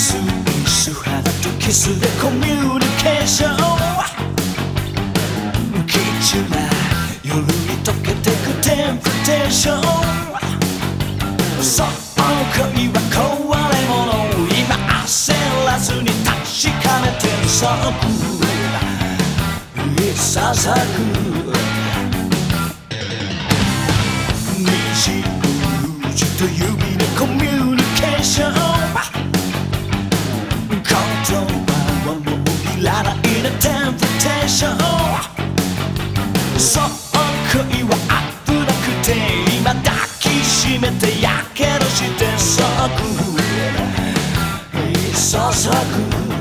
キスでコミュニケーション貴重な夜に溶けてくテンプテーションそう恋は壊れ物今焦らずに確かめてるそうささく虹と指のコミュニケーションしょう。そう恋はぶなくて今抱きしめてやけどしてそぐそそぐ